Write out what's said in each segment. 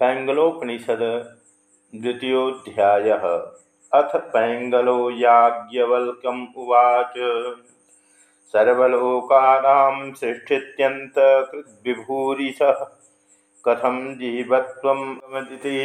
पैंगलोपनिषद द्वितीयोध्याय। अथ पैंगलो याज्ञवल्क्यम उवाच। सर्वलोकानां सृष्टित्यन्तकृद्विभूरिश कथम जीवत्वमदिति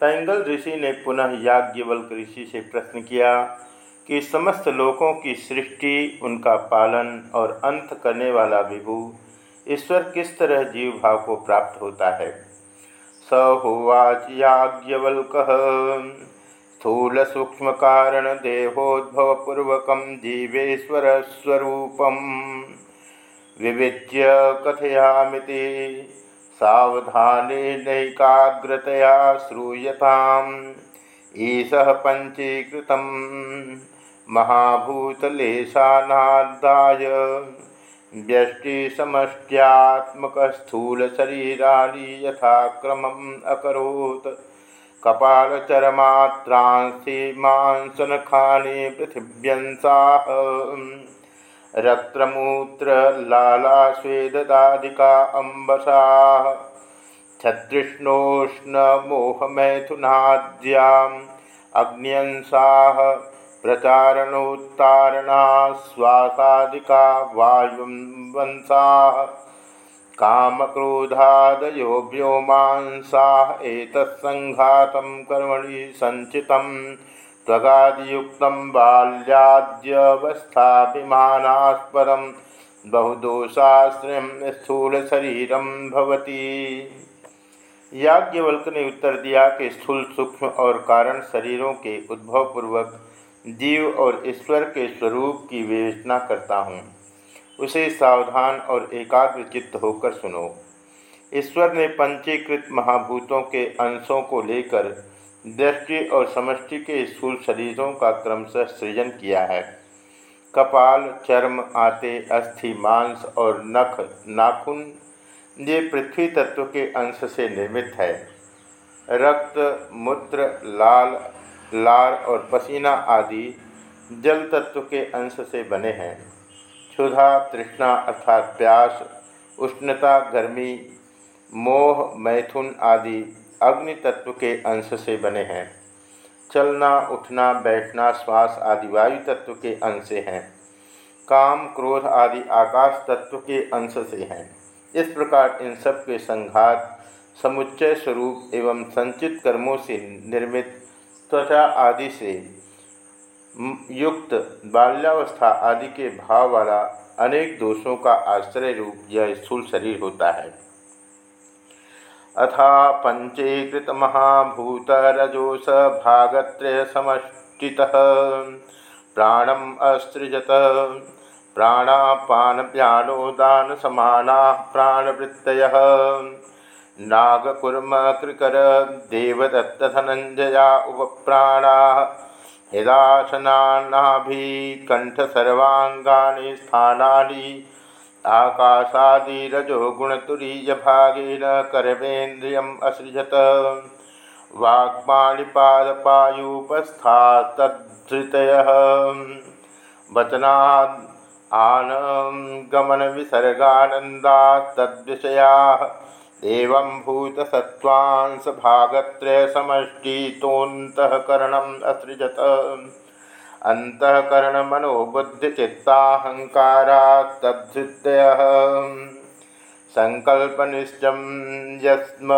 पैंगल ऋषि ने पुनः याज्ञवल्क ऋषि से प्रश्न किया कि समस्त लोकों की सृष्टि, उनका पालन और अंत करने वाला विभू ईश्वर किस तरह जीव भाव को प्राप्त होता है? स होवाच याज्ञवल्क। स्थूल सूक्ष्म कारण देहोद्भवपूर्वक जीवेश्वर स्वरूप विविच्य कथयामिति सावधाने नैकाग्रतया श्रूयताम। ईश पंचीकृत महाभूतलेशानादाय व्यष्टिसमष्ट्यात्मकस्थूलशरीराणि यथाक्रमम् अकरोत्। मांसनखानि पृथिव्यंसाः रक्तमूत्रलालास्वेददादिका अम्बसाः। छत्रिष्णोष्णमोहमैथुनाद्याम् अग्न्यंसाः प्रचारणोत्तारणा श्वासादिका वायुवंसा कामक्रोधादयो व्योमांसाः एतत्सङ्घातं कर्मणि सञ्चितं त्वगादियुक्तं बाल्याद्यवस्थाभिमानास्पदं बहुदोषाश्रयं स्थूलशरीरं भवति। याज्ञवल्क ने उत्तर दिया कि स्थूल सूक्ष्म और कारण शरीरों के उद्भव पूर्वक जीव और ईश्वर के स्वरूप की विवेचना करता हूँ। उसे सावधान और एकाग्र चित्त होकर सुनो। ईश्वर ने पंचीकृत महाभूतों के अंशों को लेकर दृष्टि और समष्टि के स्थूल शरीरों का क्रमशः सृजन किया है। कपाल, चर्म, आते, अस्थि, मांस और नख, नाखून, ये पृथ्वी तत्व के अंश से निर्मित है। रक्त, मूत्र, लाल लार और पसीना आदि जल तत्व के अंश से बने हैं। क्षुधा, तृष्णा अर्थात प्यास, उष्णता, गर्मी, मोह, मैथुन आदि अग्नि तत्व के अंश से बने हैं। चलना, उठना, बैठना, श्वास आदि वायु तत्व के अंश हैं। काम, क्रोध आदि आकाश तत्व के अंश से हैं। इस प्रकार इन सब के संघात, समुच्चय स्वरूप एवं संचित कर्मों से निर्मित त्वचा आदि से युक्त बाल्यावस्था आदि के भाव वाला अनेक दोषों का आश्रय रूप यह स्थूल शरीर होता है। अथा पंचीकृत महाभूत रजोस भागत्रय समष्टि प्राणम असृजत प्राणापान व्यानोदान समाना प्राणवृत्त नागकुर्म कृकर देवदत्त धनंजया उपप्राणा। हृदासनाभिकंठ सर्वांगानि स्थानानि। आकाशादिरजो गुणतुरीय भागेन कर्मेन्द्रियम् असृजत। वाक्पाणिपादपायूपस्थास्तद्धृतयः वचनात् आनगमनविसर्गानन्दास्तद्विषयाः एवं भूतसत्वांश भागत्रय समष्टितोन्तकरणम असृजत। अंतकरण मनोबुद्धिचित्ताहंकारा तद्धृतय। संकल्प निश्चम यस्म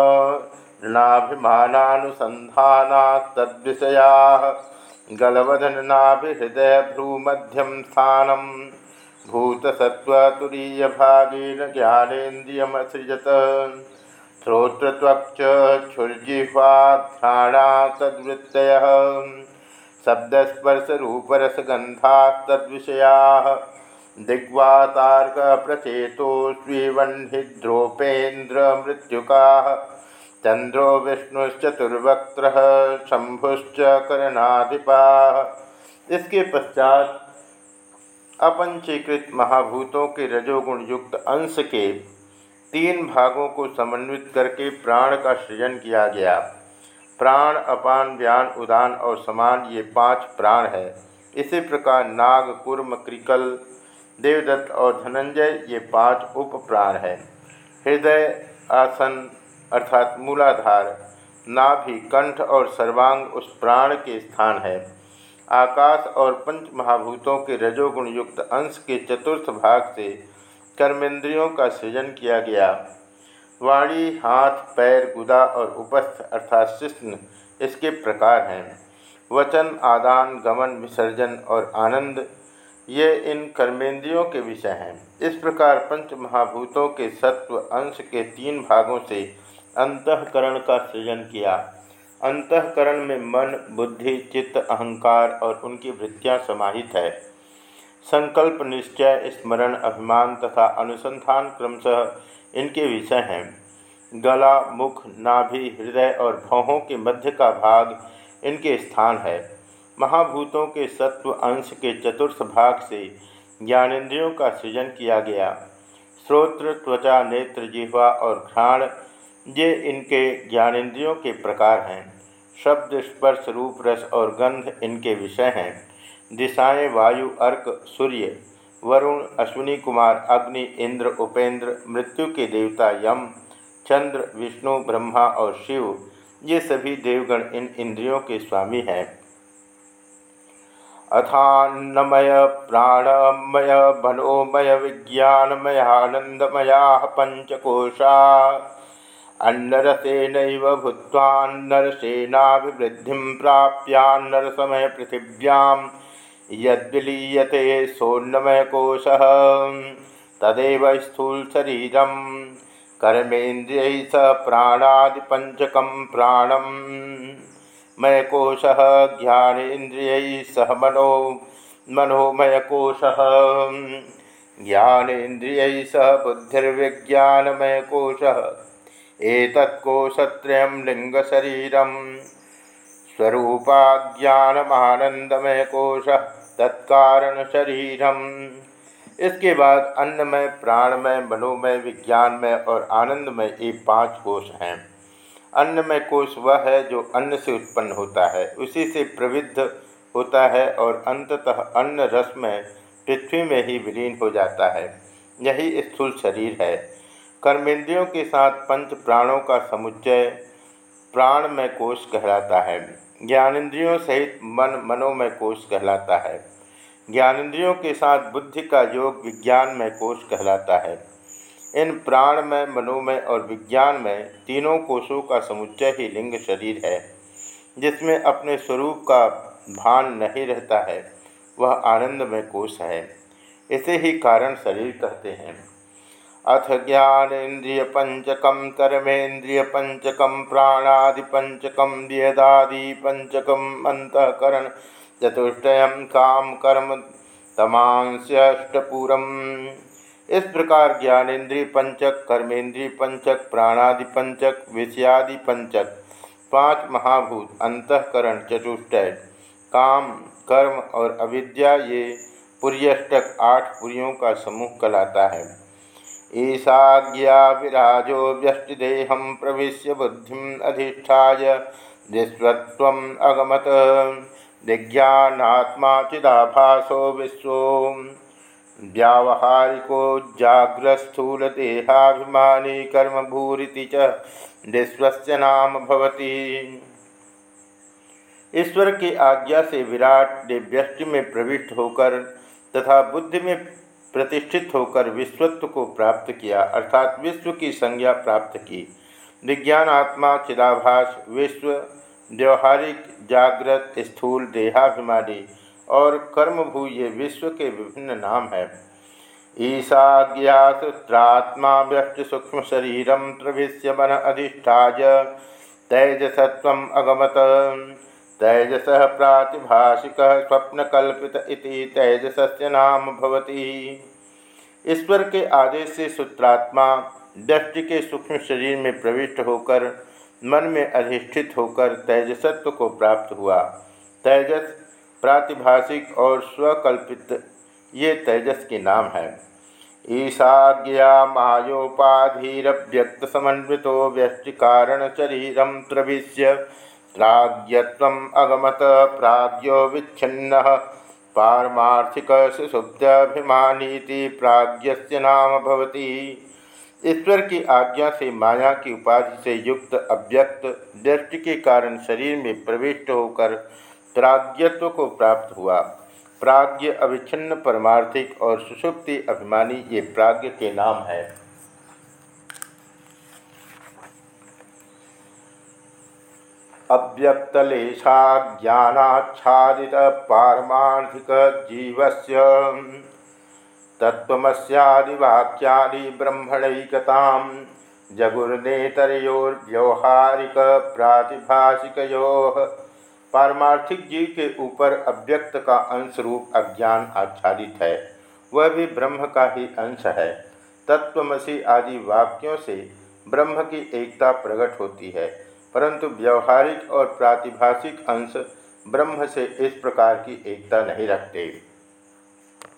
तद्विषया। गलवधन नाभिहृदय भ्रूमध्यम स्थानम भूतसत्वतुरीय भागेन ज्ञानेन्द्रियमसृजत। श्रोत्रत्वक्षुर्जिह्वाघ्राणा तद्वृत्तयः शब्दस्पर्शरूपरसगन्धास्तद्विषयाः। दिग्वातार्कप्रचेतोऽस्विवह्निद्रोपेन्द्रमृत्युकाः। चन्द्रो विष्णुश्चतुर्वक्त्रः शम्भुश्च करनाधिपाः इसके पश्चात अपंचीकृत महाभूतों के रजोगुण युक्त अंश के तीन भागों को समन्वित करके प्राण का सृजन किया गया। प्राण, अपान, व्यान, उदान और समान ये पाँच प्राण है। इसी प्रकार नाग, कुर्म, क्रिकल, देवदत्त और धनंजय ये पाँच उप प्राण है। हृदय, आसन अर्थात मूलाधार, नाभि, कंठ और सर्वांग उस प्राण के स्थान है। आकाश और पंच महाभूतों के रजोगुण युक्त अंश के चतुर्थ भाग से कर्मेंद्रियों का सृजन किया गया। वाणी, हाथ, पैर, गुदा और उपस्थ अर्थात शिष्ण इसके प्रकार हैं। वचन, आदान, गमन, विसर्जन और आनंद, ये इन कर्मेंद्रियों के विषय हैं। इस प्रकार पंच महाभूतों के सत्व अंश के तीन भागों से अंतकरण का सृजन किया। अंतकरण में मन, बुद्धि, चित्त, अहंकार और उनकी वृत्तियाँ समाहित है। संकल्प, निश्चय, स्मरण, अभिमान तथा अनुसंधान क्रमशः इनके विषय हैं। गला, मुख, नाभि, हृदय और भौहों के मध्य का भाग इनके स्थान है। महाभूतों के सत्व अंश के चतुर्थ भाग से ज्ञानेन्द्रियों का सृजन किया गया। श्रोत्र, त्वचा, नेत्र, जिह्वा और घ्राण ये इनके ज्ञानेन्द्रियों के प्रकार हैं। शब्द, स्पर्श, रूप, रस और गंध इनके विषय हैं। दिशाएँ, वायु, अर्क, सूर्य, वरुण, अश्विनी कुमार, अग्नि, इंद्र, उपेंद्र, मृत्यु के देवता, यम, चंद्र, विष्णु, ब्रह्मा और शिव, ये सभी देवगण इन इंद्रियों के स्वामी हैं। अथान्नमय, प्राणमय, मनोमय विज्ञानमयानंदमया पंचकोशा अन्नरसेन भूत्वान्नरसेनाभिवृद्धिं प्राप्यान्नरसमय पृथिव्यां। यद्विलीयते सोन्नमयकोशः, तदेव स्थूलशरीरं। कर्मेन्द्रियैः स प्राणादिपञ्चकं प्राणं। मयकोशः, ज्ञानेन्द्रियैः सह मनो, मनोमयकोशः। ज्ञानेन्द्रियैः सह बुद्धिर्विज्ञानमयकोशः। एतत्कोशत्रयं लिङ्गशरीरं स्वरूपाज्ञानमानंदमय कोश तत्कारण शरीरम इसके बाद अन्नमय, प्राणमय, मनोमय, विज्ञानमय और आनंदमय ये पाँच कोश हैं। अन्नमय कोश वह है जो अन्न से उत्पन्न होता है। उसी से प्रविद्ध होता है और अंततः अन्न रस में पृथ्वी में ही विलीन हो जाता है। यही स्थूल शरीर है। कर्मेंद्रियों के साथ पंच प्राणों का समुच्चय प्राणमय कोश कहलाता है। ज्ञानेन्द्रियों सहित मन मनोमय कोश कहलाता है। ज्ञानेन्द्रियों के साथ बुद्धि का योग विज्ञानमय कोश कहलाता है। इन प्राणमय मनोमय और विज्ञानमय तीनों कोशों का समुच्चय ही लिंग शरीर है, जिसमें अपने स्वरूप का भान नहीं रहता है, वह आनंदमय कोश है। इसे ही कारण शरीर कहते हैं। अथ ज्ञानेन्द्रियपंचक कर्मेन्द्रियपंचक प्राणादिपंचक व्यदादिपंचक अंतकरण चतुष्टय काम कर्म तमांस्यष्टपूरम। इस प्रकार ज्ञानेन्द्रिय पंचक कर्मेंद्रिय पंचक, प्राणादि पंचक, विषयादि पंचक, पाँच महाभूत, अंतकरण चतुष्टय, काम, कर्म और अविद्या ये पुर्यष्टक आठ पुरियों का समूह कहलाता है। ईशाज्ञा विराजो व्यष्टिदेहं प्रवेश बुद्धि अधिष्ठाय विश्वत्वम् अगमत। विज्ञानात्मा चिदाभासो विश्व। व्यावहारिको जाग्रस्थूलदेहाभिमानी कर्मभूरिति च विश्वस्य नाम भवति। ईश्वर की आज्ञा से विराट ने व्यष्टि में प्रविष्ट होकर तथा बुद्धि में प्रतिष्ठित होकर विश्वत्व को प्राप्त किया, अर्थात विश्व की संज्ञा प्राप्त की। विज्ञान आत्मा चिदाभास, विश्व, व्यवहारिक, जागृत, स्थूल, देहाभिमानी और कर्मभू ये विश्व के विभिन्न नाम हैं। ईशाज्ञासूत्रात्मा व्यक्ति सूक्ष्म शरीरम प्रविश्य मन अधिष्ठाज तेजसत्व अगमत। तैजस प्रातिभाषिक स्वप्नकल्पित इति तैजस्य नाम भवती। ईश्वर के आदेश से सूत्रात्मा दृष्टि के सूक्ष्म शरीर में प्रविष्ट होकर, मन में अधिष्ठित होकर तेजसत्व को प्राप्त हुआ। तेजस प्रातिभाषिक और स्वकल्पित, ये तेजस के नाम है। ईशाज्ञा मायोपाधिव्यक्त समन्वितो व्यष्टिकारण शरीरम प्रविश्य प्राज्ञत्वम् अगमत, प्राज्ञो विच्छिन्न। पारमार्थिक सुसुप्त्यभिमानीति प्राज्ञस्य नाम भवति। ईश्वर की आज्ञा से माया की उपाधि से युक्त, अव्यक्त, दृष्टि के कारण शरीर में प्रविष्ट होकर प्राज्ञत्व को प्राप्त हुआ। प्राज्ञ अविच्छिन्न, परमार्थिक और सुषुप्ति अभिमानी ये प्राज्ञ के नाम है। अव्यक्तलेशा ज्ञानाच्छादित पारमार्थिक जीवस्य तत्वमस्यादिवाक्यादि ब्रह्मणैकता जगुर्नेतरयोर्व्यवहारिक प्रातिभाषिको पारमार्थिक जीव के ऊपर अव्यक्त का अंश रूप अज्ञान आच्छादित है, वह भी ब्रह्म का ही अंश है। तत्वमसी आदि वाक्यों से ब्रह्म की एकता प्रकट होती है। परंतु व्यवहारिक और प्रातिभाषिक अंश ब्रह्म से इस प्रकार की एकता नहीं रखते।